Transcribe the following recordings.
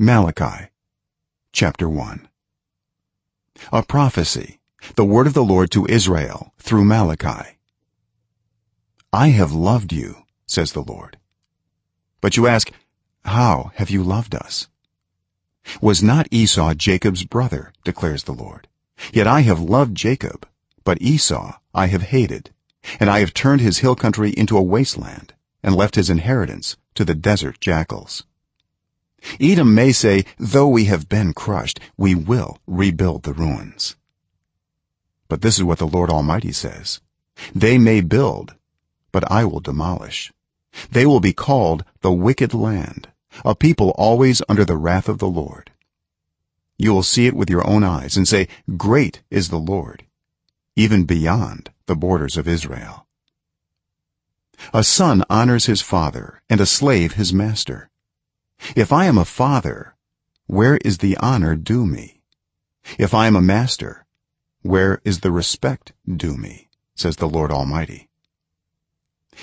malachi chapter 1 a prophecy the word of the lord to israel through malachi. I have loved you says the lord. But you ask how have you loved us? Was not esau jacob's brother declares the lord. Yet i have loved jacob but esau i have hated and i have turned his hill country into a wasteland and left his inheritance to the desert jackals edom may say though we have been crushed we will rebuild the ruins. But this is what the lord almighty says. They may build but i will demolish. They will be called the wicked land a people always under the wrath of the lord. You will see it with your own eyes and say great is the lord even beyond the borders of israel. A son honors his father and a slave his master if i am a father where is the honor due me? If i am a master where is the respect due me? Says the lord almighty.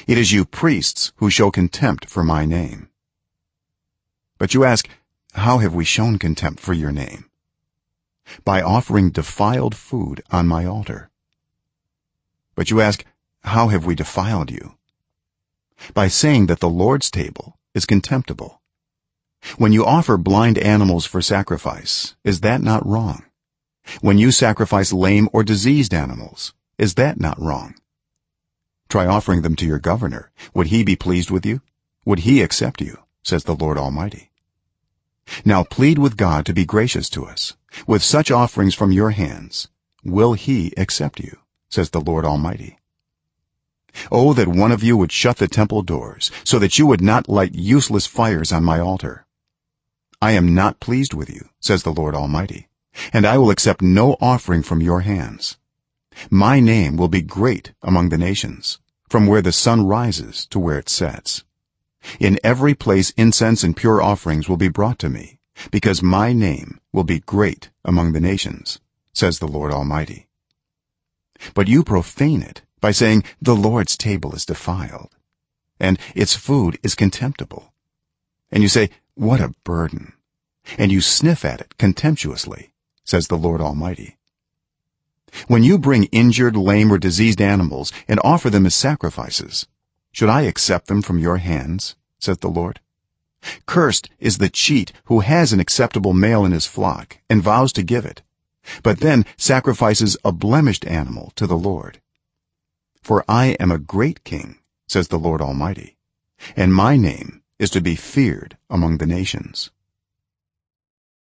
It is you priests who show contempt for my name. But you ask how have we shown contempt for your name? By offering defiled food on my altar. But you ask how have we defiled you? By saying that the lord's table is contemptible when you offer blind animals for sacrifice is that not wrong? When you sacrifice lame or diseased animals is that not wrong? Try offering them to your governor. Would he be pleased with you? Would he accept you says the lord almighty? Now plead with god to be gracious to us. With such offerings from your hands will he accept you says the lord almighty? Oh that one of you would shut the temple doors so that you would not light useless fires on my altar i am not pleased with you says the lord almighty and i will accept no offering from your hands. My name will be great among the nations from where the sun rises to where it sets. In every place incense and pure offerings will be brought to me because my name will be great among the nations says the lord almighty. But you profane it by saying the lord's table is defiled and its food is contemptible. And you say what a burden. And you sniff at it contemptuously says the lord almighty. When you bring injured lame or diseased animals and offer them as sacrifices should i accept them from your hands says the lord? Cursed is the cheat who has an acceptable male in his flock and vows to give it but then sacrifices a blemished animal to the lord. For i am a great king says the lord almighty and my name is to be feared among the nations